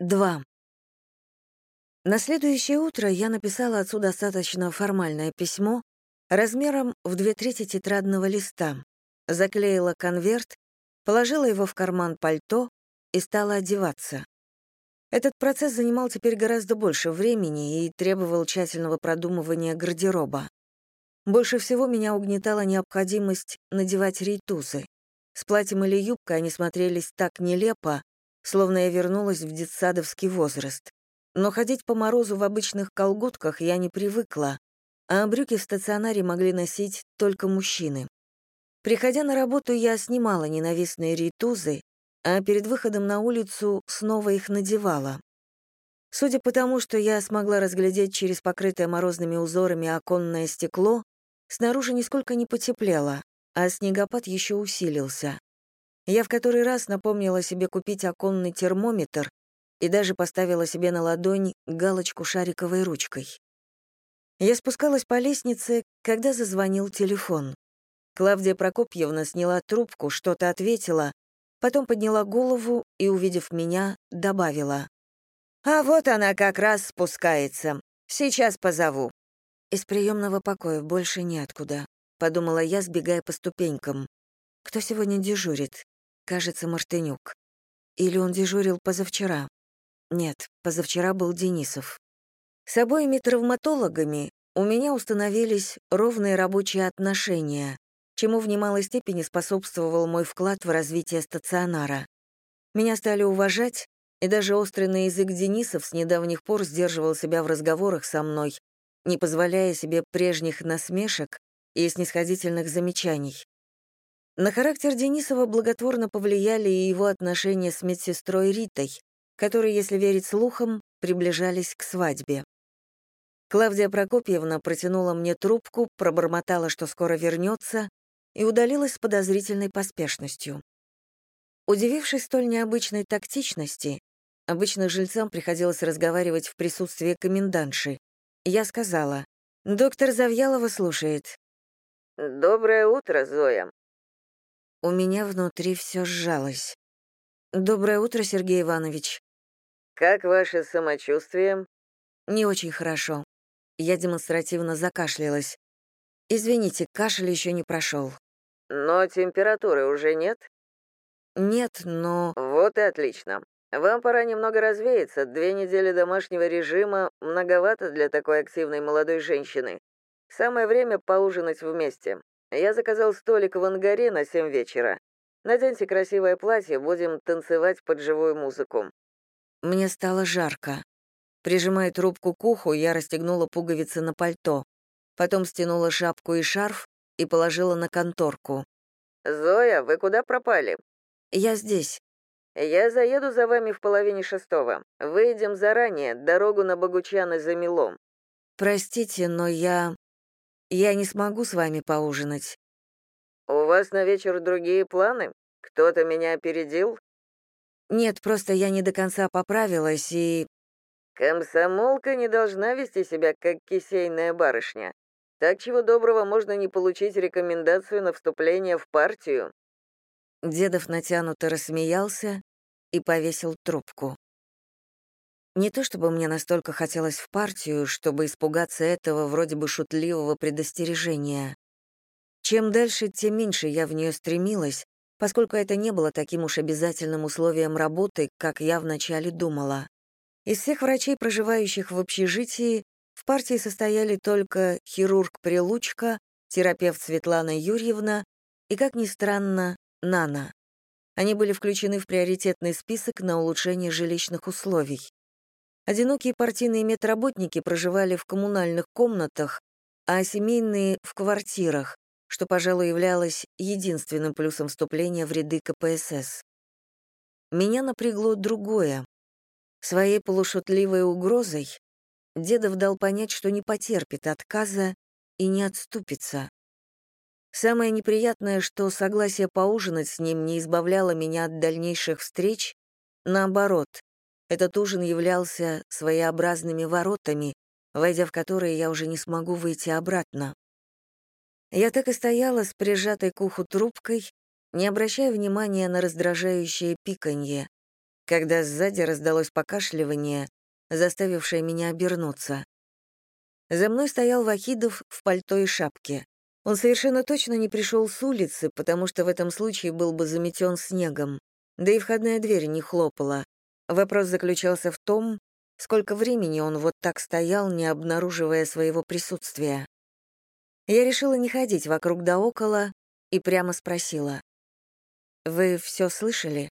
2. На следующее утро я написала отцу достаточно формальное письмо размером в две трети тетрадного листа, заклеила конверт, положила его в карман пальто и стала одеваться. Этот процесс занимал теперь гораздо больше времени и требовал тщательного продумывания гардероба. Больше всего меня угнетала необходимость надевать рейтузы. С платьем или юбкой они смотрелись так нелепо, словно я вернулась в детсадовский возраст. Но ходить по морозу в обычных колготках я не привыкла, а брюки в стационаре могли носить только мужчины. Приходя на работу, я снимала ненавистные ритузы, а перед выходом на улицу снова их надевала. Судя по тому, что я смогла разглядеть через покрытое морозными узорами оконное стекло, снаружи нисколько не потеплело, а снегопад еще усилился. Я в который раз напомнила себе купить оконный термометр и даже поставила себе на ладонь галочку шариковой ручкой. Я спускалась по лестнице, когда зазвонил телефон. Клавдия Прокопьевна сняла трубку, что-то ответила, потом подняла голову и, увидев меня, добавила. «А вот она как раз спускается. Сейчас позову». Из приемного покоя больше неоткуда, подумала я, сбегая по ступенькам. Кто сегодня дежурит? Кажется, Мартынюк. Или он дежурил позавчера? Нет, позавчера был Денисов. С обоими травматологами у меня установились ровные рабочие отношения, чему в немалой степени способствовал мой вклад в развитие стационара. Меня стали уважать, и даже острый на язык Денисов с недавних пор сдерживал себя в разговорах со мной, не позволяя себе прежних насмешек и снисходительных замечаний. На характер Денисова благотворно повлияли и его отношения с медсестрой Ритой, которые, если верить слухам, приближались к свадьбе. Клавдия Прокопьевна протянула мне трубку, пробормотала, что скоро вернется, и удалилась с подозрительной поспешностью. Удивившись столь необычной тактичности, обычно жильцам приходилось разговаривать в присутствии комендантши, я сказала, «Доктор Завьялова слушает». «Доброе утро, Зоя. У меня внутри все сжалось. «Доброе утро, Сергей Иванович». «Как ваше самочувствие?» «Не очень хорошо». Я демонстративно закашлялась. «Извините, кашель еще не прошел». «Но температуры уже нет?» «Нет, но...» «Вот и отлично. Вам пора немного развеяться. Две недели домашнего режима многовато для такой активной молодой женщины. Самое время поужинать вместе. Я заказал столик в ангаре на семь вечера. Наденьте красивое платье, будем танцевать под живую музыку». Мне стало жарко. Прижимая трубку к уху, я расстегнула пуговицы на пальто. Потом стянула шапку и шарф и положила на конторку. «Зоя, вы куда пропали?» «Я здесь». «Я заеду за вами в половине шестого. Выйдем заранее, дорогу на Богучаны замело». «Простите, но я...» Я не смогу с вами поужинать». «У вас на вечер другие планы? Кто-то меня опередил?» «Нет, просто я не до конца поправилась и...» «Комсомолка не должна вести себя как кисейная барышня. Так чего доброго можно не получить рекомендацию на вступление в партию». Дедов натянуто рассмеялся и повесил трубку. Не то чтобы мне настолько хотелось в партию, чтобы испугаться этого вроде бы шутливого предостережения. Чем дальше, тем меньше я в нее стремилась, поскольку это не было таким уж обязательным условием работы, как я вначале думала. Из всех врачей, проживающих в общежитии, в партии состояли только хирург Прилучка, терапевт Светлана Юрьевна и, как ни странно, Нана. Они были включены в приоритетный список на улучшение жилищных условий. Одинокие партийные медработники проживали в коммунальных комнатах, а семейные — в квартирах, что, пожалуй, являлось единственным плюсом вступления в ряды КПСС. Меня напрягло другое. Своей полушутливой угрозой Дедов дал понять, что не потерпит отказа и не отступится. Самое неприятное, что согласие поужинать с ним не избавляло меня от дальнейших встреч, наоборот, этот ужин являлся своеобразными воротами, войдя в которые я уже не смогу выйти обратно. Я так и стояла с прижатой к уху трубкой, не обращая внимания на раздражающее пиканье, когда сзади раздалось покашливание, заставившее меня обернуться. За мной стоял Вахидов в пальто и шапке. Он совершенно точно не пришел с улицы, потому что в этом случае был бы заметен снегом. Да и входная дверь не хлопала. Вопрос заключался в том, сколько времени он вот так стоял, не обнаруживая своего присутствия. Я решила не ходить вокруг да около и прямо спросила. «Вы все слышали?»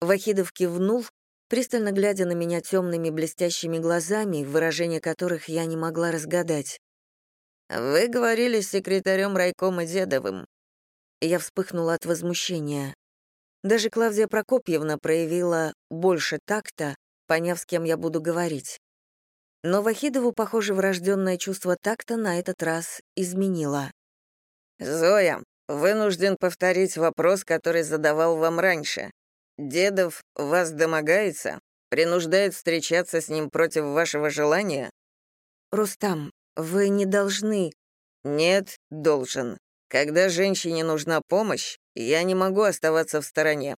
Вахидов кивнул, пристально глядя на меня темными блестящими глазами, выражение которых я не могла разгадать. «Вы говорили с секретарем райкома Дедовым». Я вспыхнула от возмущения. Даже Клавдия Прокопьевна проявила больше такта, поняв, с кем я буду говорить. Но Вахидову, похоже, врожденное чувство такта на этот раз изменило. «Зоя, вынужден повторить вопрос, который задавал вам раньше. Дедов вас домогается? Принуждает встречаться с ним против вашего желания?» «Рустам, вы не должны...» «Нет, должен. Когда женщине нужна помощь, я не могу оставаться в стороне».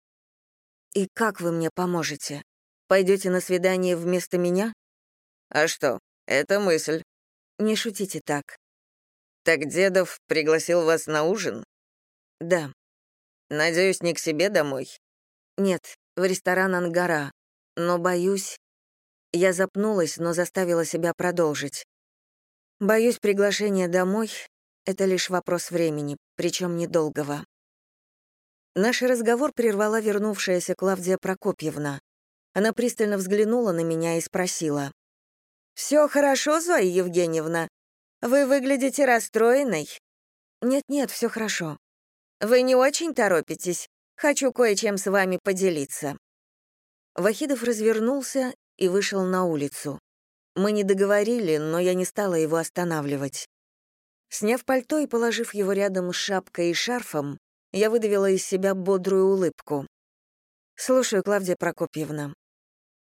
«И как вы мне поможете? Пойдете на свидание вместо меня?» «А что, это мысль». «Не шутите так». «Так Дедов пригласил вас на ужин?» «Да». «Надеюсь, не к себе домой?» Нет, в ресторан «Ангара». Но боюсь... Я запнулась, но заставила себя продолжить. Боюсь, приглашение домой — это лишь вопрос времени, причем недолгого. Наш разговор прервала вернувшаяся Клавдия Прокопьевна. Она пристально взглянула на меня и спросила. «Все хорошо, Зоя Евгеньевна? Вы выглядите расстроенной?» «Нет-нет, все хорошо». «Вы не очень торопитесь? Хочу кое-чем с вами поделиться». Вахидов развернулся и вышел на улицу. Мы не договорили, но я не стала его останавливать. Сняв пальто и положив его рядом с шапкой и шарфом, я выдавила из себя бодрую улыбку. «Слушаю, Клавдия Прокопьевна».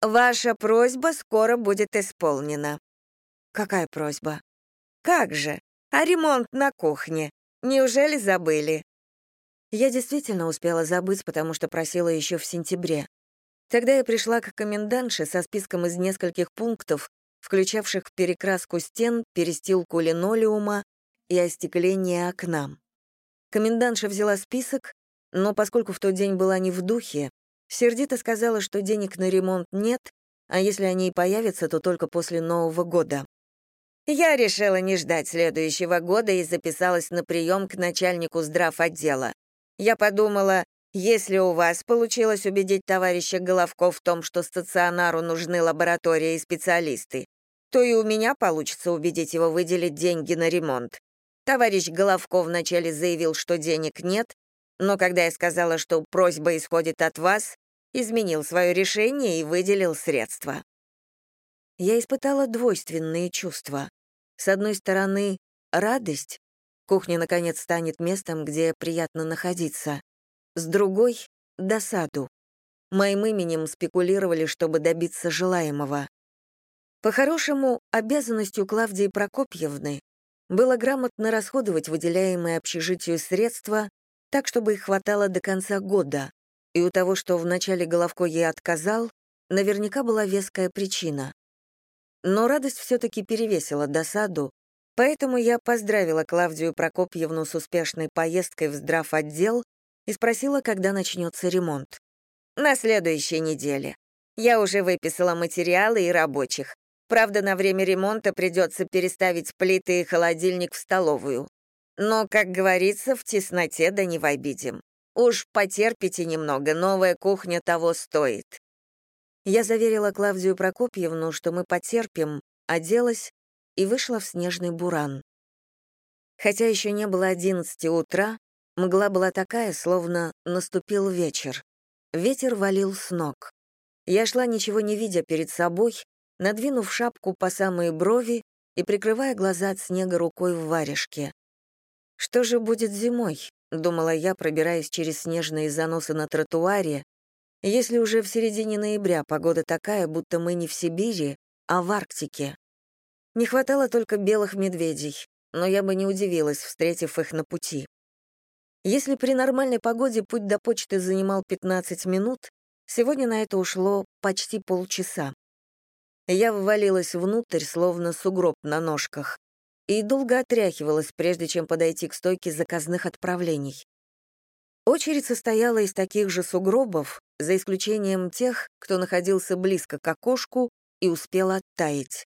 «Ваша просьба скоро будет исполнена». «Какая просьба?» «Как же? А ремонт на кухне? Неужели забыли?» Я действительно успела забыть, потому что просила еще в сентябре. Тогда я пришла к комендантше со списком из нескольких пунктов, включавших перекраску стен, перестилку линолеума и остекление окна. Комендантша взяла список, но поскольку в тот день была не в духе, сердито сказала, что денег на ремонт нет, а если они и появятся, то только после Нового года. Я решила не ждать следующего года и записалась на прием к начальнику здрав отдела. Я подумала, если у вас получилось убедить товарища Головков в том, что стационару нужны лаборатории и специалисты, то и у меня получится убедить его выделить деньги на ремонт. Товарищ Головков вначале заявил, что денег нет, но когда я сказала, что просьба исходит от вас, изменил свое решение и выделил средства. Я испытала двойственные чувства. С одной стороны, радость, Кухня, наконец, станет местом, где приятно находиться. С другой — досаду. Моим именем спекулировали, чтобы добиться желаемого. По-хорошему, обязанностью Клавдии Прокопьевны было грамотно расходовать выделяемые общежитию средства так, чтобы их хватало до конца года, и у того, что вначале Головко ей отказал, наверняка была веская причина. Но радость все-таки перевесила досаду, Поэтому я поздравила Клавдию Прокопьевну с успешной поездкой в здравотдел и спросила, когда начнется ремонт. «На следующей неделе. Я уже выписала материалы и рабочих. Правда, на время ремонта придется переставить плиты и холодильник в столовую. Но, как говорится, в тесноте да не в обидим. Уж потерпите немного, новая кухня того стоит». Я заверила Клавдию Прокопьевну, что мы потерпим, оделась и вышла в снежный буран. Хотя еще не было одиннадцати утра, мгла была такая, словно наступил вечер. Ветер валил с ног. Я шла, ничего не видя перед собой, надвинув шапку по самые брови и прикрывая глаза от снега рукой в варежке. «Что же будет зимой?» — думала я, пробираясь через снежные заносы на тротуаре, если уже в середине ноября погода такая, будто мы не в Сибири, а в Арктике. Не хватало только белых медведей, но я бы не удивилась, встретив их на пути. Если при нормальной погоде путь до почты занимал 15 минут, Сегодня на это ушло почти полчаса. Я ввалилась внутрь, словно сугроб на ножках, и долго отряхивалась, прежде чем подойти к стойке заказных отправлений. Очередь состояла из таких же сугробов, за исключением тех, кто находился близко к окошку и успел оттаять.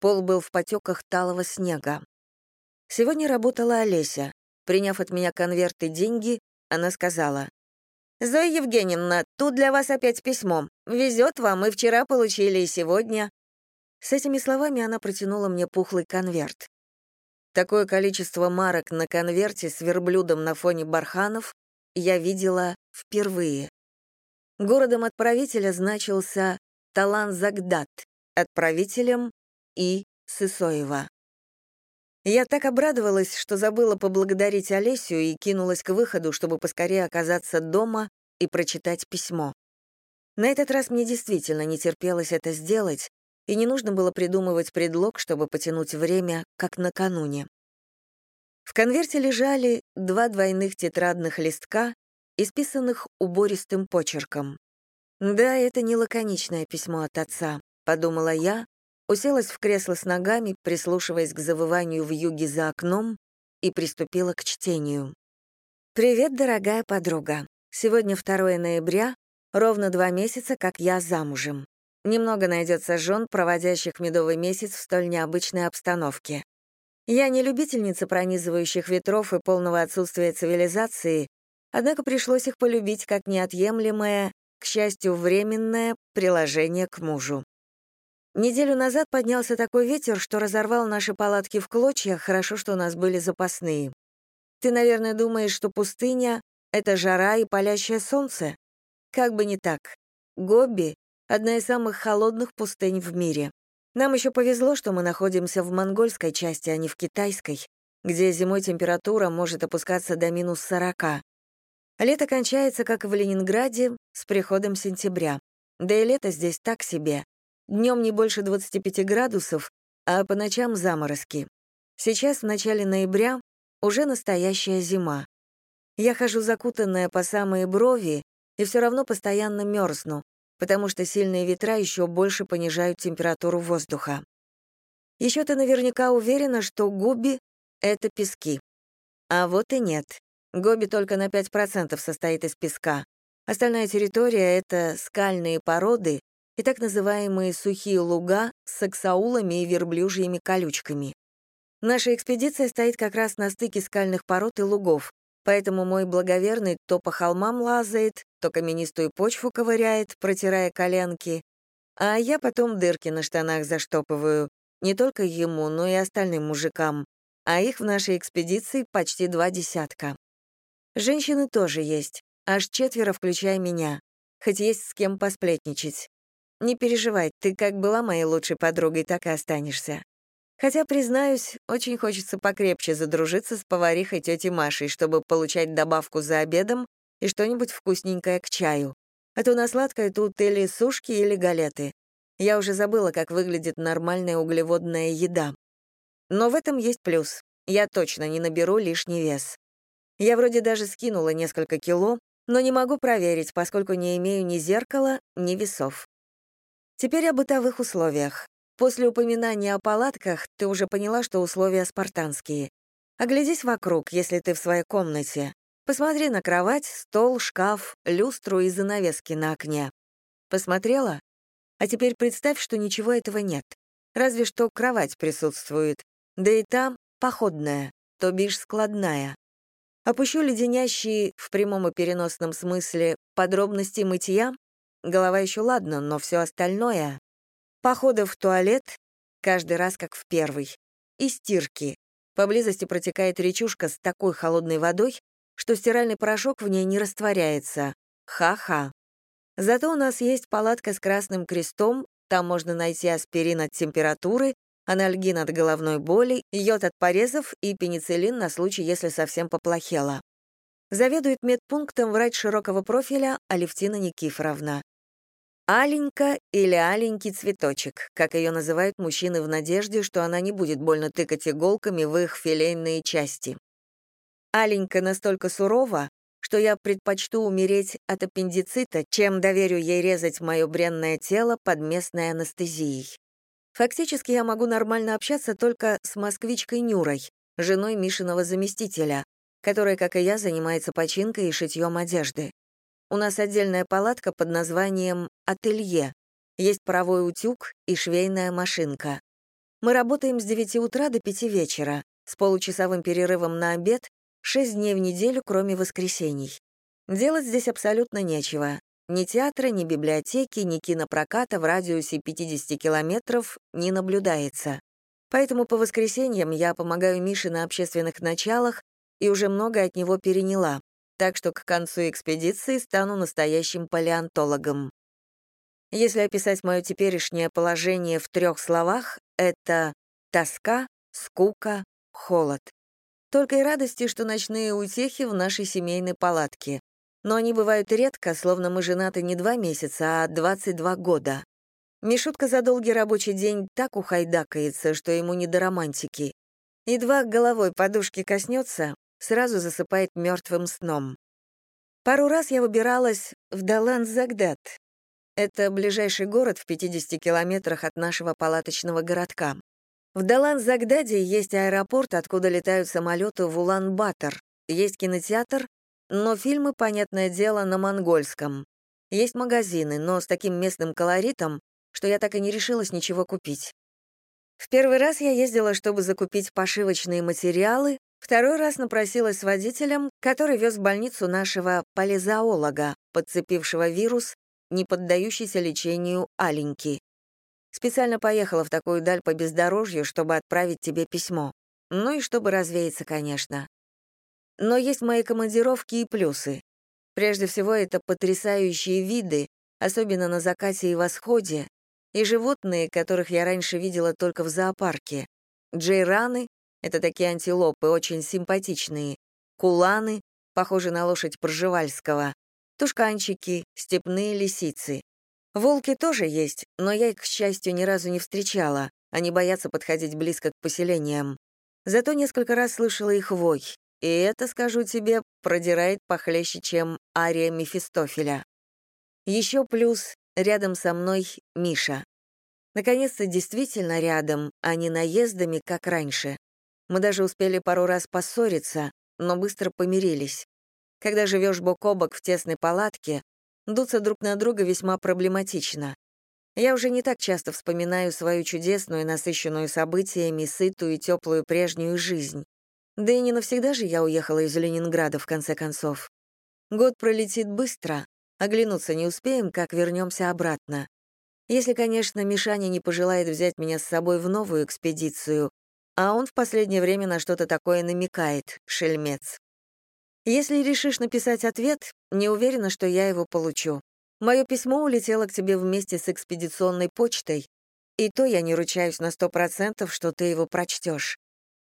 Пол был в потеках талого снега. Сегодня работала Олеся. Приняв от меня конверты деньги, она сказала, «Зоя Евгеньевна, тут для вас опять письмо. Везет вам, и вчера получили, и сегодня». С этими словами она протянула мне пухлый конверт. Такое количество марок на конверте с верблюдом на фоне барханов я видела впервые. Городом отправителя значился Талан-Загдат, отправителем И. Сысоева. Я так обрадовалась, что забыла поблагодарить Олесю и кинулась к выходу, чтобы поскорее оказаться дома и прочитать письмо. На этот раз мне действительно не терпелось это сделать, и не нужно было придумывать предлог, чтобы потянуть время, как накануне. В конверте лежали два двойных тетрадных листка, исписанных убористым почерком. «Да, это не лаконичное письмо от отца», — подумала я, уселась в кресло с ногами, прислушиваясь к завыванию в юге за окном, и приступила к чтению. «Привет, дорогая подруга. Сегодня 2 ноября, ровно два месяца, как я замужем. Немного найдется жен, проводящих медовый месяц в столь необычной обстановке. Я не любительница пронизывающих ветров и полного отсутствия цивилизации, однако пришлось их полюбить как неотъемлемое, к счастью, временное приложение к мужу. Неделю назад поднялся такой ветер, что разорвал наши палатки в клочья, хорошо, что у нас были запасные. Ты, наверное, думаешь, что пустыня — это жара и палящее солнце? Как бы не так. Гобби — одна из самых холодных пустынь в мире. Нам еще повезло, что мы находимся в монгольской части, а не в китайской, где зимой температура может опускаться до минус 40. Лето кончается, как и в Ленинграде, с приходом сентября. Да и лето здесь так себе. Днем не больше 25 градусов, а по ночам заморозки. Сейчас, в начале ноября, уже настоящая зима. Я хожу закутанная по самые брови и все равно постоянно мерзну, потому что сильные ветра еще больше понижают температуру воздуха. Еще ты наверняка уверена, что Гоби — это пески. А вот и нет. Гоби только на 5% состоит из песка. Остальная территория — это скальные породы и так называемые сухие луга с саксаулами и верблюжьими колючками. Наша экспедиция стоит как раз на стыке скальных пород и лугов, Поэтому мой благоверный то по холмам лазает, то каменистую почву ковыряет, протирая коленки, а я потом дырки на штанах заштопываю, не только ему, но и остальным мужикам, а их в нашей экспедиции почти два десятка. Женщины тоже есть, аж четверо, включая меня, хоть есть с кем посплетничать. Не переживай, ты как была моей лучшей подругой, так и останешься. Хотя, признаюсь, очень хочется покрепче задружиться с поварихой тетей Машей, чтобы получать добавку за обедом и что-нибудь вкусненькое к чаю. А то на сладкое тут или сушки, или галеты. Я уже забыла, как выглядит нормальная углеводная еда. Но в этом есть плюс. Я точно не наберу лишний вес. Я вроде даже скинула несколько кило, но не могу проверить, поскольку не имею ни зеркала, ни весов. Теперь о бытовых условиях. После упоминания о палатках ты уже поняла, что условия спартанские. Оглядись вокруг, если ты в своей комнате. Посмотри на кровать, стол, шкаф, люстру и занавески на окне. Посмотрела? А теперь представь, что ничего этого нет. Разве что кровать присутствует. Да и там походная, то бишь складная. Опущу леденящие, в прямом и переносном смысле, подробности мытья. Голова еще ладно, но все остальное Походы в туалет, каждый раз как в первый. И стирки. Поблизости протекает речушка с такой холодной водой, что стиральный порошок в ней не растворяется. Ха-ха. Зато у нас есть палатка с красным крестом, там можно найти аспирин от температуры, анальгин от головной боли, йод от порезов и пенициллин на случай, если совсем поплохело. Заведует медпунктом врач широкого профиля Алевтина Никифоровна. Аленька или аленький цветочек, как ее называют мужчины в надежде, что она не будет больно тыкать иголками в их филейные части. Аленька настолько сурова, что я предпочту умереть от аппендицита, чем доверю ей резать мое бренное тело под местной анестезией. Фактически я могу нормально общаться только с москвичкой Нюрой, женой Мишиного заместителя, которая, как и я, занимается починкой и шитьем одежды. У нас отдельная палатка под названием «Ателье». Есть паровой утюг и швейная машинка. Мы работаем с 9 утра до 5 вечера, с получасовым перерывом на обед, 6 дней в неделю, кроме воскресений. Делать здесь абсолютно нечего. Ни театра, ни библиотеки, ни кинопроката в радиусе 50 километров не наблюдается. Поэтому по воскресеньям я помогаю Мише на общественных началах и уже много от него переняла, так что к концу экспедиции стану настоящим палеонтологом. Если описать мое теперешнее положение в трех словах, это тоска, скука, холод. Только и радости, что ночные утехи в нашей семейной палатке но они бывают редко, словно мы женаты не два месяца, а 22 года. Мишутка за долгий рабочий день так ухайдакается, что ему не до романтики. Едва головой подушки коснется, сразу засыпает мертвым сном. Пару раз я выбиралась в Далан-Загдат. Это ближайший город в 50 километрах от нашего палаточного городка. В Далан-Загдаде есть аэропорт, откуда летают самолеты в Улан-Батор, есть кинотеатр, но фильмы, понятное дело, на монгольском. Есть магазины, но с таким местным колоритом, что я так и не решилась ничего купить. В первый раз я ездила, чтобы закупить пошивочные материалы, второй раз напросилась с водителем, который вез в больницу нашего полизоолога, подцепившего вирус, не поддающийся лечению аленьки. Специально поехала в такую даль по бездорожью, чтобы отправить тебе письмо. Ну и чтобы развеяться, конечно. Но есть мои командировки и плюсы. Прежде всего, это потрясающие виды, особенно на закате и восходе, и животные, которых я раньше видела только в зоопарке. Джейраны — это такие антилопы, очень симпатичные. Куланы — похожи на лошадь Пржевальского. Тушканчики, степные лисицы. Волки тоже есть, но я их, к счастью, ни разу не встречала. Они боятся подходить близко к поселениям. Зато несколько раз слышала их вой. И это, скажу тебе, продирает похлеще, чем ария Мефистофеля. Еще плюс рядом со мной Миша. Наконец-то действительно рядом, а не наездами, как раньше. Мы даже успели пару раз поссориться, но быстро помирились. Когда живешь бок о бок в тесной палатке, дуться друг на друга весьма проблематично. Я уже не так часто вспоминаю свою чудесную, насыщенную событиями, сытую и теплую прежнюю жизнь. Да и не навсегда же я уехала из Ленинграда, в конце концов. Год пролетит быстро, оглянуться не успеем, как вернемся обратно. Если, конечно, Мишаня не пожелает взять меня с собой в новую экспедицию, а он в последнее время на что-то такое намекает, шельмец. Если решишь написать ответ, не уверена, что я его получу. Мое письмо улетело к тебе вместе с экспедиционной почтой, и то я не ручаюсь на сто процентов, что ты его прочтешь.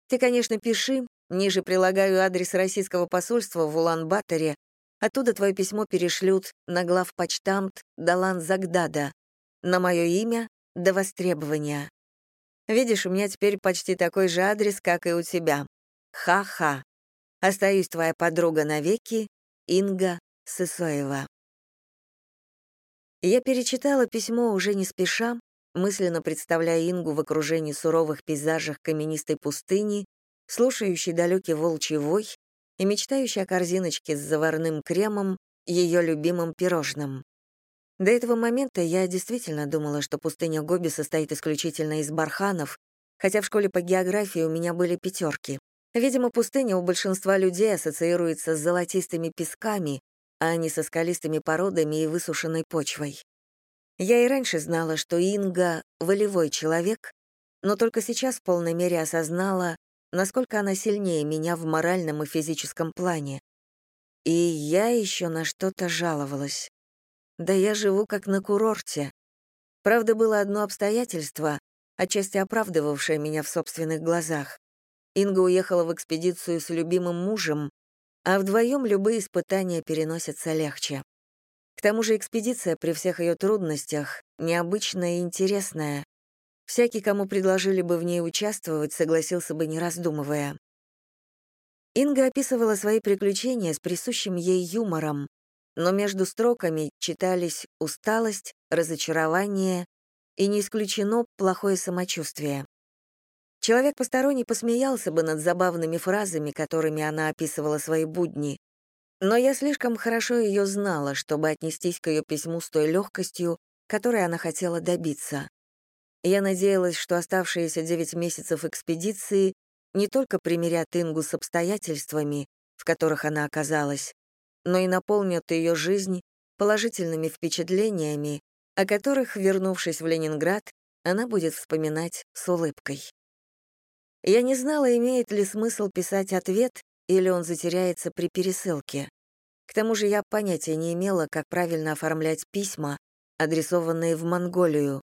Ты, конечно, пиши, Ниже прилагаю адрес российского посольства в Улан-Баторе. Оттуда твое письмо перешлют на главпочтамт Далан Загдада. На мое имя до востребования. Видишь, у меня теперь почти такой же адрес, как и у тебя. Ха-ха. Остаюсь твоя подруга навеки, Инга Сысоева. Я перечитала письмо уже не спеша, мысленно представляя Ингу в окружении суровых пейзажах каменистой пустыни слушающий далекий волчий вой и мечтающий о корзиночке с заварным кремом, ее любимым пирожным. До этого момента я действительно думала, что пустыня Гоби состоит исключительно из барханов, хотя в школе по географии у меня были пятерки. Видимо, пустыня у большинства людей ассоциируется с золотистыми песками, а не со скалистыми породами и высушенной почвой. Я и раньше знала, что Инга — волевой человек, но только сейчас в полной мере осознала, насколько она сильнее меня в моральном и физическом плане. И я еще на что-то жаловалась. Да я живу как на курорте. Правда, было одно обстоятельство, отчасти оправдывавшее меня в собственных глазах. Инга уехала в экспедицию с любимым мужем, а вдвоем любые испытания переносятся легче. К тому же экспедиция при всех ее трудностях необычная и интересная, Всякий, кому предложили бы в ней участвовать, согласился бы, не раздумывая. Инга описывала свои приключения с присущим ей юмором, но между строками читались усталость, разочарование и, не исключено, плохое самочувствие. Человек посторонний посмеялся бы над забавными фразами, которыми она описывала свои будни, но я слишком хорошо ее знала, чтобы отнестись к ее письму с той легкостью, которой она хотела добиться. Я надеялась, что оставшиеся девять месяцев экспедиции не только примирят Ингу с обстоятельствами, в которых она оказалась, но и наполнят ее жизнь положительными впечатлениями, о которых, вернувшись в Ленинград, она будет вспоминать с улыбкой. Я не знала, имеет ли смысл писать ответ, или он затеряется при пересылке. К тому же я понятия не имела, как правильно оформлять письма, адресованные в Монголию,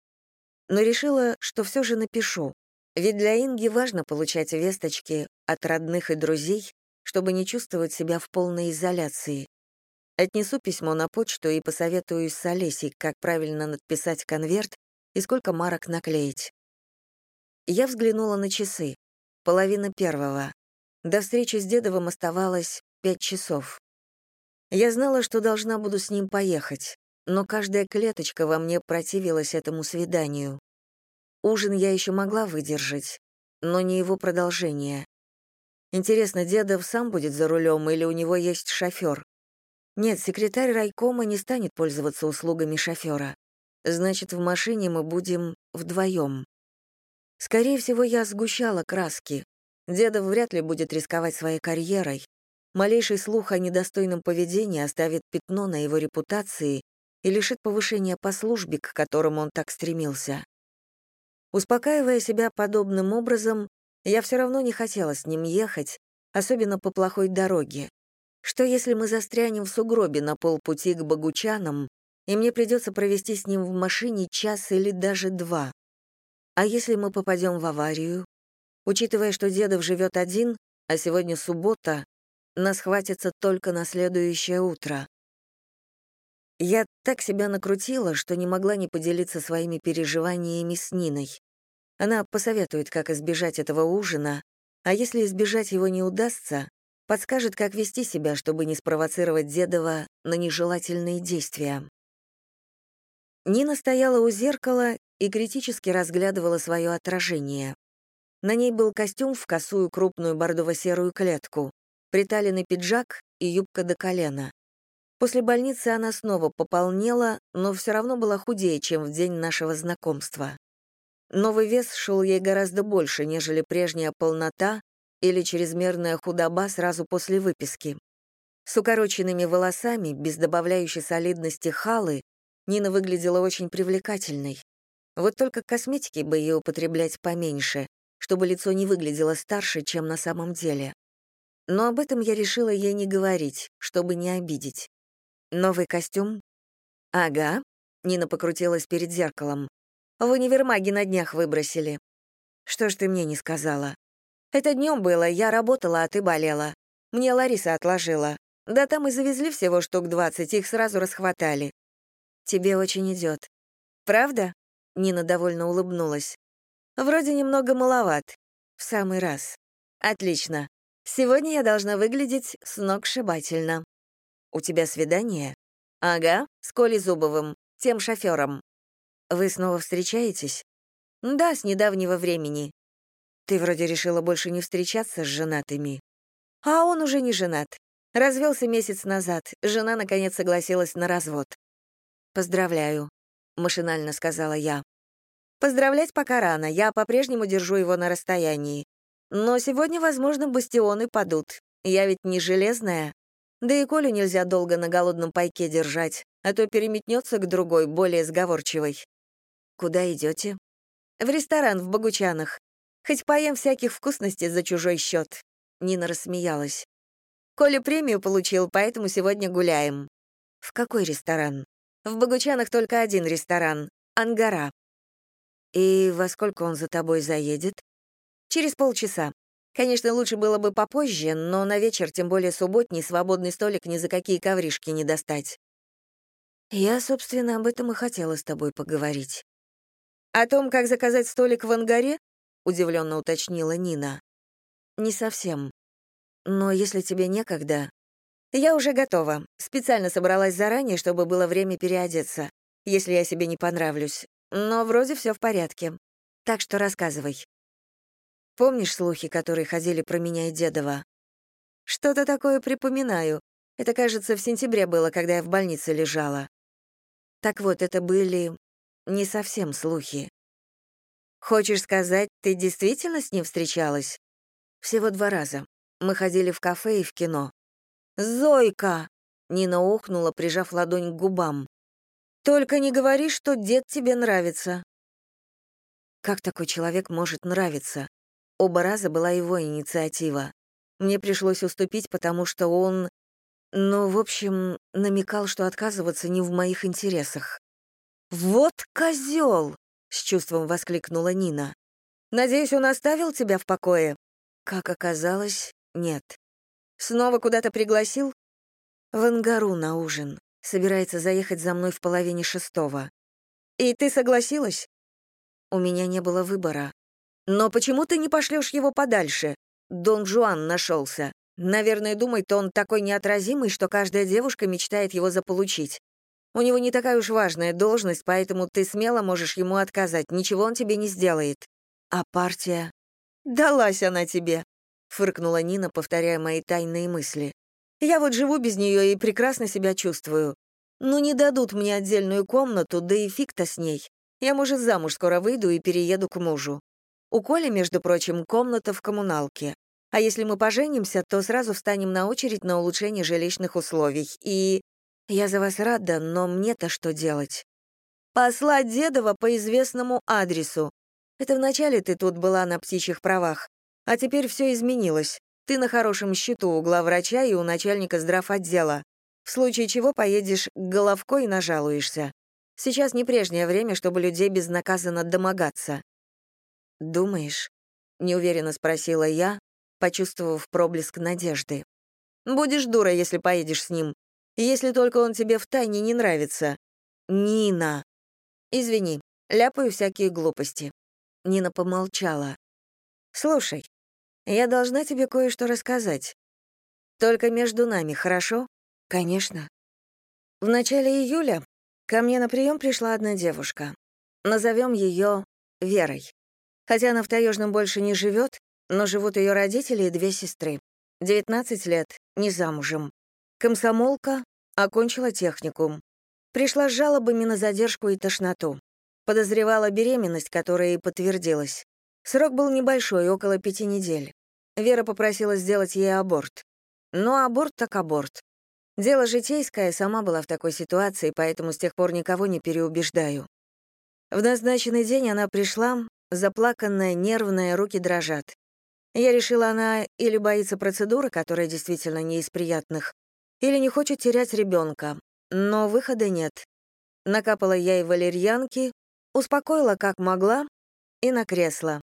но решила, что все же напишу, ведь для Инги важно получать весточки от родных и друзей, чтобы не чувствовать себя в полной изоляции. Отнесу письмо на почту и посоветуюсь с Олесей, как правильно написать конверт и сколько марок наклеить. Я взглянула на часы. Половина первого. До встречи с Дедовым оставалось пять часов. Я знала, что должна буду с ним поехать, но каждая клеточка во мне противилась этому свиданию. Ужин я еще могла выдержать, но не его продолжение. Интересно, Дедов сам будет за рулем или у него есть шофер? Нет, секретарь райкома не станет пользоваться услугами шофера. Значит, в машине мы будем вдвоем. Скорее всего, я сгущала краски, Дедов вряд ли будет рисковать своей карьерой. Малейший слух о недостойном поведении оставит пятно на его репутации и лишит повышения по службе, к которому он так стремился. Успокаивая себя подобным образом, я все равно не хотела с ним ехать, особенно по плохой дороге. Что если мы застрянем в сугробе на полпути к Богучанам, и мне придется провести с ним в машине час или даже два? А если мы попадем в аварию? Учитывая, что Дедов живет один, а сегодня суббота, нас хватится только на следующее утро. Я так себя накрутила, что не могла не поделиться своими переживаниями с Ниной. Она посоветует, как избежать этого ужина, а если избежать его не удастся, подскажет, как вести себя, чтобы не спровоцировать Дедова на нежелательные действия. Нина стояла у зеркала и критически разглядывала свое отражение. На ней был костюм в косую крупную бордово-серую клетку, приталенный пиджак и юбка до колена. После больницы она снова пополнела, но все равно была худее, чем в день нашего знакомства. Новый вес шел ей гораздо больше, нежели прежняя полнота или чрезмерная худоба сразу после выписки. С укороченными волосами, без добавляющей солидности халы, Нина выглядела очень привлекательной. Вот только косметики бы ее употреблять поменьше, чтобы лицо не выглядело старше, чем на самом деле. Но об этом я решила ей не говорить, чтобы не обидеть. Новый костюм? Ага. Нина покрутилась перед зеркалом. В универмаге на днях выбросили. Что ж ты мне не сказала? Это днем было, я работала, а ты болела. Мне Лариса отложила. Да там и завезли всего штук двадцать, их сразу расхватали. Тебе очень идет. Правда? Нина довольно улыбнулась. Вроде немного маловат. В самый раз. Отлично. Сегодня я должна выглядеть сногсшибательно. У тебя свидание? Ага, с Колей Зубовым, тем шофером. Вы снова встречаетесь? Да, с недавнего времени. Ты вроде решила больше не встречаться с женатыми. А он уже не женат. Развелся месяц назад. Жена, наконец, согласилась на развод. «Поздравляю», — машинально сказала я. Поздравлять пока рано, я по-прежнему держу его на расстоянии. Но сегодня, возможно, бастионы падут. Я ведь не железная. Да и Колю нельзя долго на голодном пайке держать, а то переметнется к другой, более сговорчивой. Куда идете? В ресторан в Богучанах. Хоть поем всяких вкусностей за чужой счет. Нина рассмеялась. Коля премию получил, поэтому сегодня гуляем. В какой ресторан? В Богучанах только один ресторан — Ангара. «И во сколько он за тобой заедет?» «Через полчаса. Конечно, лучше было бы попозже, но на вечер, тем более субботний, свободный столик ни за какие ковришки не достать». «Я, собственно, об этом и хотела с тобой поговорить». «О том, как заказать столик в ангаре?» — удивленно уточнила Нина. «Не совсем. но если тебе некогда... Я уже готова. Специально собралась заранее, чтобы было время переодеться, если я себе не понравлюсь. Но вроде все в порядке. Так что рассказывай. Помнишь слухи, которые ходили про меня и Дедова? Что-то такое припоминаю. Это, кажется, в сентябре было, когда я в больнице лежала. Так вот, это были не совсем слухи. Хочешь сказать, ты действительно с ним встречалась? Всего два раза. Мы ходили в кафе и в кино. «Зойка!» — Нина охнула, прижав ладонь к губам. «Только не говори, что дед тебе нравится». Как такой человек может нравиться? Оба раза была его инициатива. Мне пришлось уступить, потому что он... Ну, в общем, намекал, что отказываться не в моих интересах. «Вот козел!» — с чувством воскликнула Нина. «Надеюсь, он оставил тебя в покое?» Как оказалось, нет. Снова куда-то пригласил? В Ангару на ужин. Собирается заехать за мной в половине шестого. И ты согласилась? У меня не было выбора. Но почему ты не пошлешь его подальше? Дон Жуан нашелся. Наверное, думает он такой неотразимый, что каждая девушка мечтает его заполучить. У него не такая уж важная должность, поэтому ты смело можешь ему отказать, ничего он тебе не сделает. А партия? «Далась она тебе», — фыркнула Нина, повторяя мои тайные мысли. «Я вот живу без нее и прекрасно себя чувствую. Ну, не дадут мне отдельную комнату, да и фиг-то с ней. Я, может, замуж скоро выйду и перееду к мужу. У Коли, между прочим, комната в коммуналке. А если мы поженимся, то сразу встанем на очередь на улучшение жилищных условий. И я за вас рада, но мне-то что делать? Послать Дедова по известному адресу. Это вначале ты тут была на птичьих правах, а теперь все изменилось. Ты на хорошем счету у главврача и у начальника здравотдела. В случае чего поедешь к Головко и нажалуешься. Сейчас не прежнее время, чтобы людей безнаказанно домогаться. «Думаешь?» — неуверенно спросила я, почувствовав проблеск надежды. «Будешь дура, если поедешь с ним. Если только он тебе втайне не нравится. Нина!» «Извини, ляпаю всякие глупости. Нина помолчала. «Слушай, я должна тебе кое-что рассказать. Только между нами, хорошо? Конечно. В начале июля ко мне на прием пришла одна девушка. Назовем ее Верой. Хотя она в Таежном больше не живет, но живут ее родители и две сестры. 19 лет, не замужем. Комсомолка, окончила техникум. Пришла с жалобами на задержку и тошноту. Подозревала беременность, которая и подтвердилась. Срок был небольшой, около пяти недель. Вера попросила сделать ей аборт. Но аборт так аборт. Дело житейское, сама была в такой ситуации, поэтому с тех пор никого не переубеждаю. В назначенный день она пришла, заплаканная, нервная, руки дрожат. Я решила, она или боится процедуры, которая действительно не из приятных, или не хочет терять ребенка, но выхода нет. Накапала я и валерьянки, Успокоила как могла и на кресло.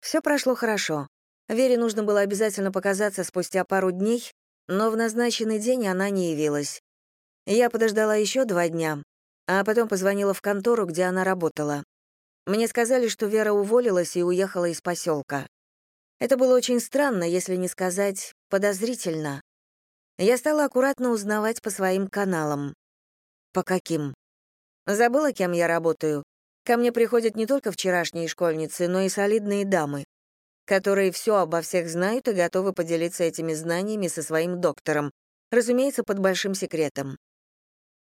Все прошло хорошо. Вере нужно было обязательно показаться спустя пару дней, но в назначенный день она не явилась. Я подождала еще два дня, а потом позвонила в контору, где она работала. Мне сказали, что Вера уволилась и уехала из поселка. Это было очень странно, если не сказать подозрительно. Я стала аккуратно узнавать по своим каналам. По каким? Забыла, кем я работаю. Ко мне приходят не только вчерашние школьницы, но и солидные дамы, которые все обо всех знают и готовы поделиться этими знаниями со своим доктором, разумеется, под большим секретом.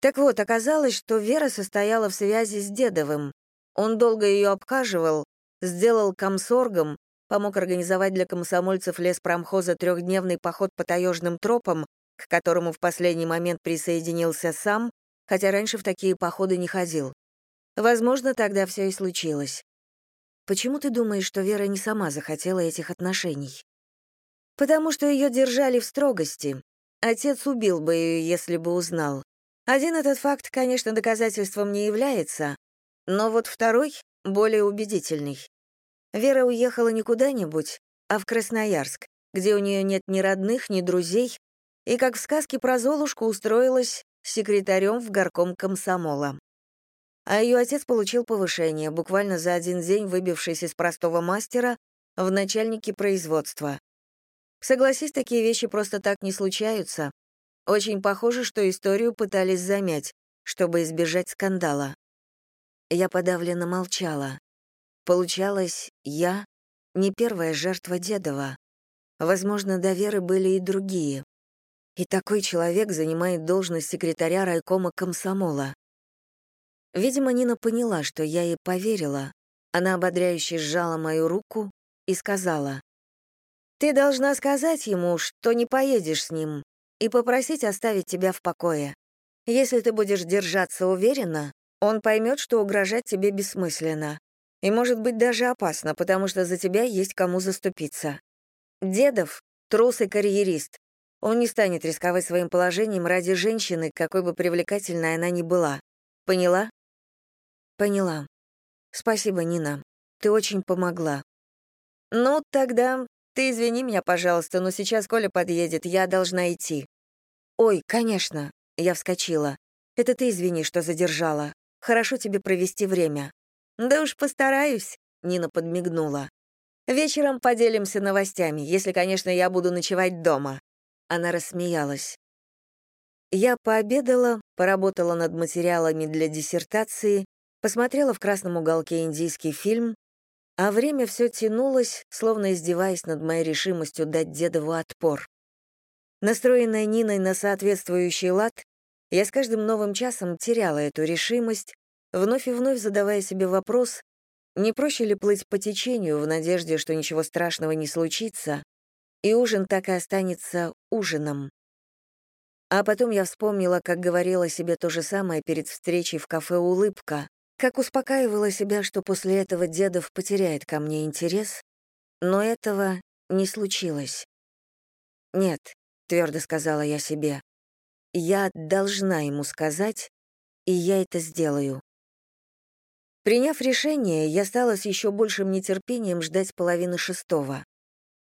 Так вот, оказалось, что Вера состояла в связи с Дедовым. Он долго ее обхаживал, сделал комсоргом, помог организовать для комсомольцев леспромхоза трехдневный поход по таежным тропам, к которому в последний момент присоединился сам, хотя раньше в такие походы не ходил. Возможно, тогда все и случилось. Почему ты думаешь, что Вера не сама захотела этих отношений? Потому что ее держали в строгости. Отец убил бы ее, если бы узнал. Один этот факт, конечно, доказательством не является, но вот второй — более убедительный. Вера уехала не куда-нибудь, а в Красноярск, где у нее нет ни родных, ни друзей, и, как в сказке про Золушку, устроилась секретарем в горком комсомола а ее отец получил повышение, буквально за один день выбившись из простого мастера в начальнике производства. Согласись, такие вещи просто так не случаются. Очень похоже, что историю пытались замять, чтобы избежать скандала. Я подавленно молчала. Получалось, я не первая жертва Дедова. Возможно, до Веры были и другие. И такой человек занимает должность секретаря райкома комсомола. Видимо, Нина поняла, что я ей поверила. Она ободряюще сжала мою руку и сказала, «Ты должна сказать ему, что не поедешь с ним, и попросить оставить тебя в покое. Если ты будешь держаться уверенно, он поймет, что угрожать тебе бессмысленно. И может быть даже опасно, потому что за тебя есть кому заступиться. Дедов — трус и карьерист. Он не станет рисковать своим положением ради женщины, какой бы привлекательной она ни была. Поняла? Поняла. Спасибо, Нина. Ты очень помогла. Ну, тогда ты извини меня, пожалуйста, но сейчас Коля подъедет, я должна идти. Ой, конечно. Я вскочила. Это ты извини, что задержала. Хорошо тебе провести время. «Да уж постараюсь», — Нина подмигнула. «Вечером поделимся новостями, если, конечно, я буду ночевать дома». Она рассмеялась. Я пообедала, поработала над материалами для диссертации, посмотрела в красном уголке индийский фильм, а время все тянулось, словно издеваясь над моей решимостью дать дедову отпор. Настроенная Ниной на соответствующий лад, я с каждым новым часом теряла эту решимость, вновь и вновь задавая себе вопрос, не проще ли плыть по течению в надежде, что ничего страшного не случится, и ужин так и останется ужином. А потом я вспомнила, как говорила себе то же самое перед встречей в кафе «Улыбка», как успокаивала себя, что после этого Дедов потеряет ко мне интерес, но этого не случилось. «Нет», — твердо сказала я себе, — «я должна ему сказать, и я это сделаю». Приняв решение, я стала с еще большим нетерпением ждать половины шестого.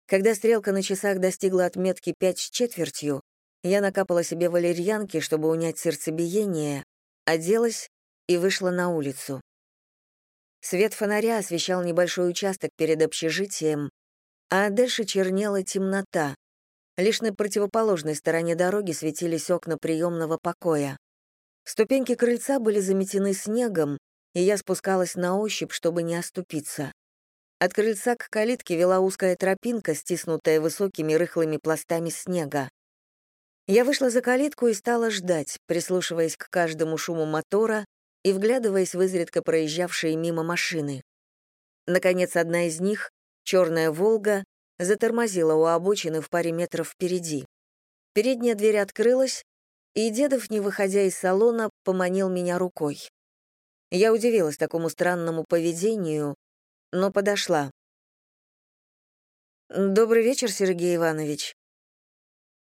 Когда стрелка на часах достигла отметки пять с четвертью, я накапала себе валерьянки, чтобы унять сердцебиение, оделась и вышла на улицу. Свет фонаря освещал небольшой участок перед общежитием, а дальше чернела темнота. Лишь на противоположной стороне дороги светились окна приемного покоя. Ступеньки крыльца были заметены снегом, и я спускалась на ощупь, чтобы не оступиться. От крыльца к калитке вела узкая тропинка, стиснутая высокими рыхлыми пластами снега. Я вышла за калитку и стала ждать, прислушиваясь к каждому шуму мотора и вглядываясь в изредка проезжавшие мимо машины. Наконец, одна из них, черная «Волга», затормозила у обочины в паре метров впереди. Передняя дверь открылась, и Дедов, не выходя из салона, поманил меня рукой. Я удивилась такому странному поведению, но подошла. «Добрый вечер, Сергей Иванович».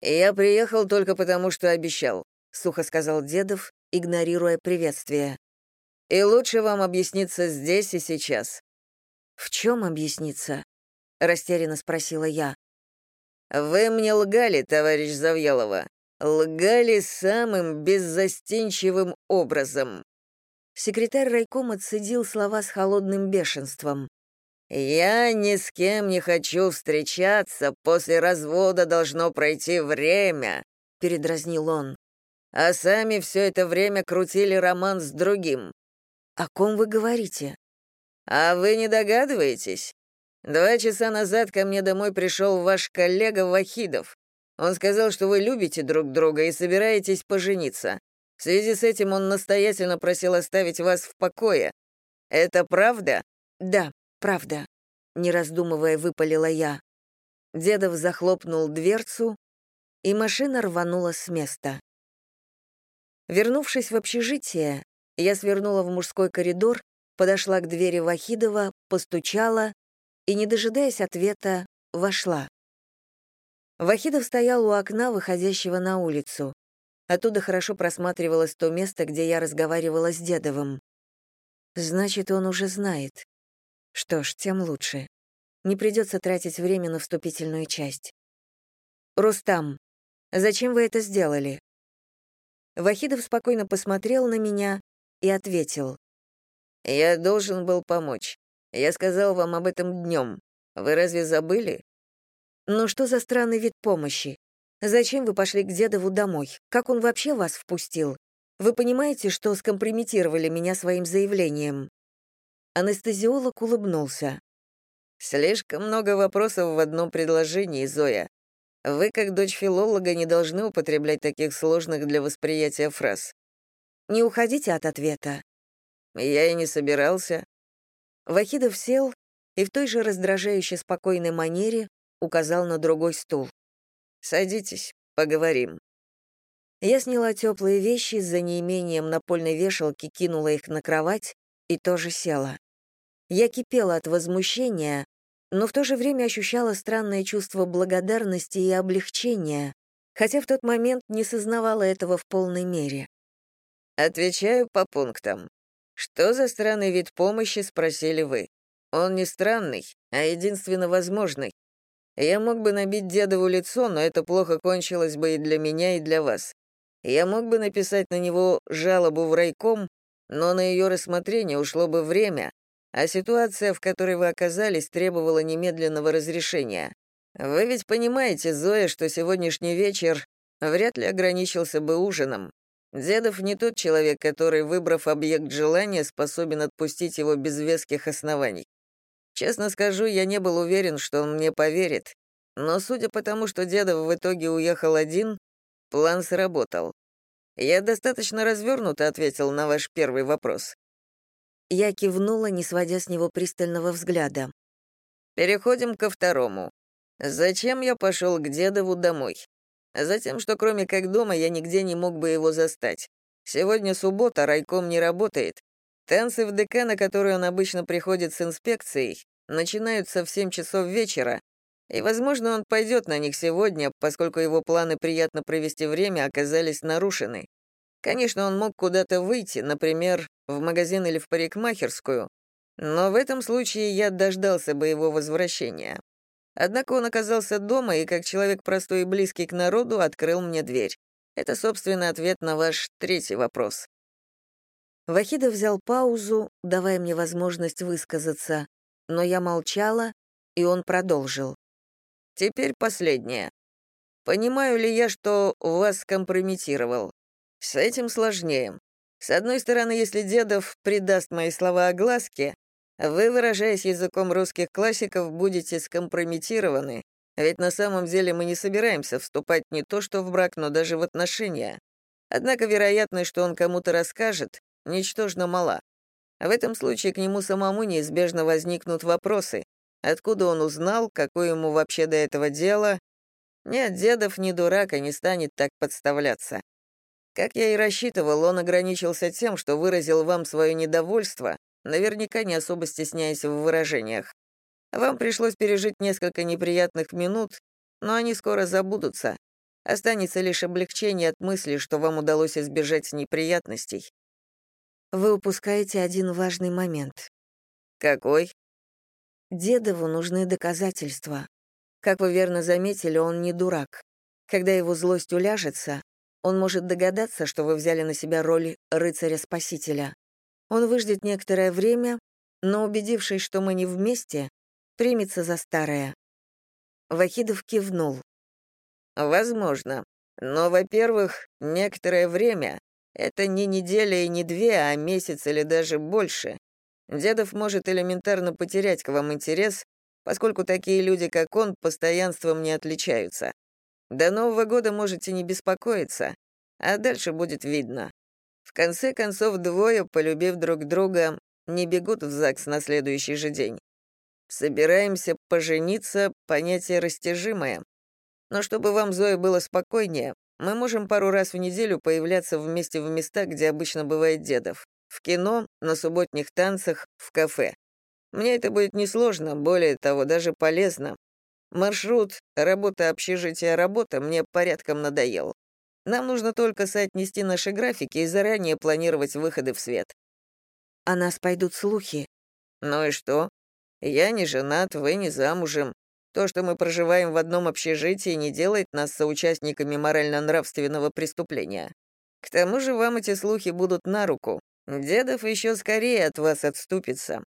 «Я приехал только потому, что обещал», — сухо сказал Дедов, игнорируя приветствие. «И лучше вам объясниться здесь и сейчас». «В чем объясниться?» — растерянно спросила я. «Вы мне лгали, товарищ Завьялова. Лгали самым беззастенчивым образом. Секретарь райкома цедил слова с холодным бешенством. «Я ни с кем не хочу встречаться, после развода должно пройти время», — передразнил он. «А сами все это время крутили роман с другим». «О ком вы говорите?» «А вы не догадываетесь? Два часа назад ко мне домой пришел ваш коллега Вахидов. Он сказал, что вы любите друг друга и собираетесь пожениться. В связи с этим он настоятельно просил оставить вас в покое. Это правда? Да, правда, не раздумывая, выпалила я. Дедов захлопнул дверцу, и машина рванула с места. Вернувшись в общежитие, я свернула в мужской коридор, подошла к двери Вахидова, постучала и, не дожидаясь ответа, вошла. Вахидов стоял у окна, выходящего на улицу. Оттуда хорошо просматривалось то место, где я разговаривала с Дедовым. Значит, он уже знает. Что ж, тем лучше. Не придется тратить время на вступительную часть. «Рустам, зачем вы это сделали?» Вахидов спокойно посмотрел на меня и ответил. «Я должен был помочь. Я сказал вам об этом днем. Вы разве забыли?» Но что за странный вид помощи? Зачем вы пошли к дедову домой? Как он вообще вас впустил? Вы понимаете, что скомпрометировали меня своим заявлением?» Анестезиолог улыбнулся. «Слишком много вопросов в одном предложении, Зоя. Вы, как дочь филолога, не должны употреблять таких сложных для восприятия фраз. Не уходите от ответа. Я и не собирался. Вахидов сел и в той же раздражающе спокойной манере указал на другой стул. «Садитесь, поговорим». Я сняла теплые вещи, за неимением напольной вешалки кинула их на кровать и тоже села. Я кипела от возмущения, но в то же время ощущала странное чувство благодарности и облегчения, хотя в тот момент не сознавала этого в полной мере. «Отвечаю по пунктам. Что за странный вид помощи, спросили вы? Он не странный, а единственно возможный. Я мог бы набить дедову лицо, но это плохо кончилось бы и для меня, и для вас. Я мог бы написать на него жалобу в райком, но на ее рассмотрение ушло бы время, а ситуация, в которой вы оказались, требовала немедленного разрешения. Вы ведь понимаете, Зоя, что сегодняшний вечер вряд ли ограничился бы ужином. Дедов не тот человек, который, выбрав объект желания, способен отпустить его без веских оснований. Честно скажу, я не был уверен, что он мне поверит, но судя по тому, что Дедов в итоге уехал один, план сработал. Я достаточно развернуто ответил на ваш первый вопрос. Я кивнула, не сводя с него пристального взгляда. Переходим ко второму. Зачем я пошел к Дедову домой? Затем, что кроме как дома я нигде не мог бы его застать. Сегодня суббота, райком не работает, Танцы в ДК, на которые он обычно приходит с инспекцией, начинаются в 7 часов вечера, и, возможно, он пойдет на них сегодня, поскольку его планы приятно провести время оказались нарушены. Конечно, он мог куда-то выйти, например, в магазин или в парикмахерскую, но в этом случае я дождался бы его возвращения. Однако он оказался дома и, как человек простой и близкий к народу, открыл мне дверь. Это, собственно, ответ на ваш третий вопрос. Вахидов взял паузу, давая мне возможность высказаться, но я молчала, и он продолжил. «Теперь последнее. Понимаю ли я, что вас компрометировал? С этим сложнее. С одной стороны, если Дедов придаст мои слова огласке, вы, выражаясь языком русских классиков, будете скомпрометированы, ведь на самом деле мы не собираемся вступать не то что в брак, но даже в отношения. Однако вероятность, что он кому-то расскажет, ничтожно мала. В этом случае к нему самому неизбежно возникнут вопросы. Откуда он узнал, какое ему вообще до этого дело? Нет, Дедов не дурак и не станет так подставляться. Как я и рассчитывал, он ограничился тем, что выразил вам свое недовольство, наверняка не особо стесняясь в выражениях. Вам пришлось пережить несколько неприятных минут, но они скоро забудутся. Останется лишь облегчение от мысли, что вам удалось избежать неприятностей. Вы упускаете один важный момент. Какой? Дедову нужны доказательства. Как вы верно заметили, он не дурак. Когда его злость уляжется, он может догадаться, что вы взяли на себя роль рыцаря-спасителя. Он выждет некоторое время, но, убедившись, что мы не вместе, примется за старое. Вахидов кивнул. «Возможно. Но, во-первых, некоторое время это не неделя и не две, а месяц или даже больше. Дедов может элементарно потерять к вам интерес, поскольку такие люди, как он, постоянством не отличаются. До Нового года можете не беспокоиться, а дальше будет видно. Конце концов, двое, полюбив друг друга, не бегут в ЗАГС на следующий же день. Собираемся пожениться — понятие растяжимое. Но чтобы вам, Зоя, было спокойнее, мы можем пару раз в неделю появляться вместе в местах, где обычно бывает дедов. В кино, на субботних танцах, в кафе. Мне это будет несложно, более того, даже полезно. Маршрут, работа, общежитие, работа мне порядком надоел. Нам нужно только соотнести наши графики и заранее планировать выходы в свет. О нас пойдут слухи. Ну и что? Я не женат, вы не замужем. То, что мы проживаем в одном общежитии, не делает нас соучастниками морально-нравственного преступления. К тому же вам эти слухи будут на руку. Дедов еще скорее от вас отступится».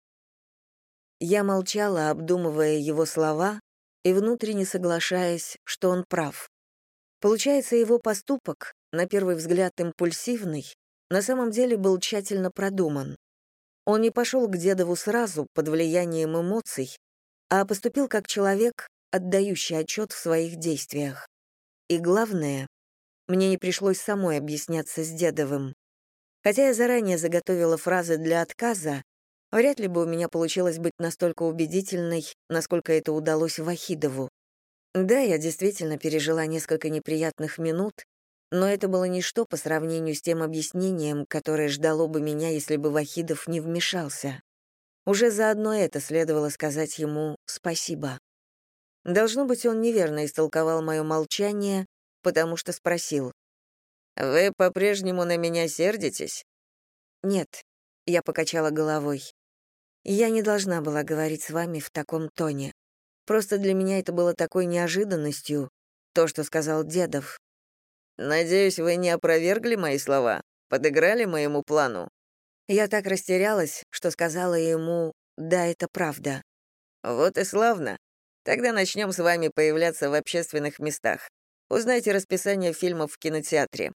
Я молчала, обдумывая его слова, и внутренне соглашаясь, что он прав. Получается, его поступок, на первый взгляд импульсивный, на самом деле был тщательно продуман. Он не пошел к Дедову сразу, под влиянием эмоций, а поступил как человек, отдающий отчет в своих действиях. И главное, мне не пришлось самой объясняться с Дедовым. Хотя я заранее заготовила фразы для отказа, вряд ли бы у меня получилось быть настолько убедительной, насколько это удалось Вахидову. Да, я действительно пережила несколько неприятных минут, но это было ничто по сравнению с тем объяснением, которое ждало бы меня, если бы Вахидов не вмешался. Уже заодно это следовало сказать ему спасибо. Должно быть, он неверно истолковал мое молчание, потому что спросил. «Вы по-прежнему на меня сердитесь?» «Нет», — я покачала головой. «Я не должна была говорить с вами в таком тоне. Просто для меня это было такой неожиданностью, то, что сказал Дедов. «Надеюсь, вы не опровергли мои слова? Подыграли моему плану?» Я так растерялась, что сказала ему «да, это правда». «Вот и славно. Тогда начнем с вами появляться в общественных местах. Узнайте расписание фильмов в кинотеатре.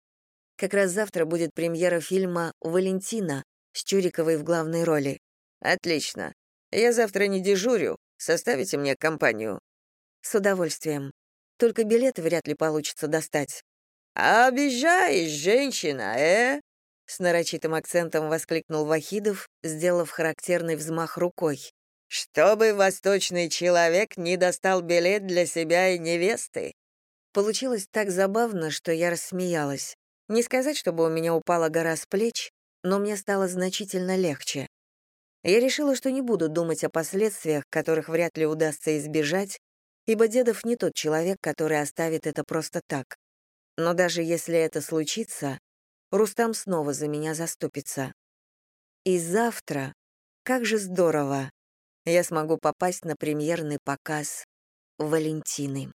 Как раз завтра будет премьера фильма «Валентина» с Чуриковой в главной роли. Отлично. Я завтра не дежурю, Составите мне компанию?» «С удовольствием. Только билеты вряд ли получится достать». «Обижаешь, женщина, э?» С нарочитым акцентом воскликнул Вахидов, сделав характерный взмах рукой. «Чтобы восточный человек не достал билет для себя и невесты». Получилось так забавно, что я рассмеялась. Не сказать, чтобы у меня упала гора с плеч, но мне стало значительно легче. Я решила, что не буду думать о последствиях, которых вряд ли удастся избежать, ибо Дедов не тот человек, который оставит это просто так. Но даже если это случится, Рустам снова за меня заступится. И завтра, как же здорово, я смогу попасть на премьерный показ Валентины.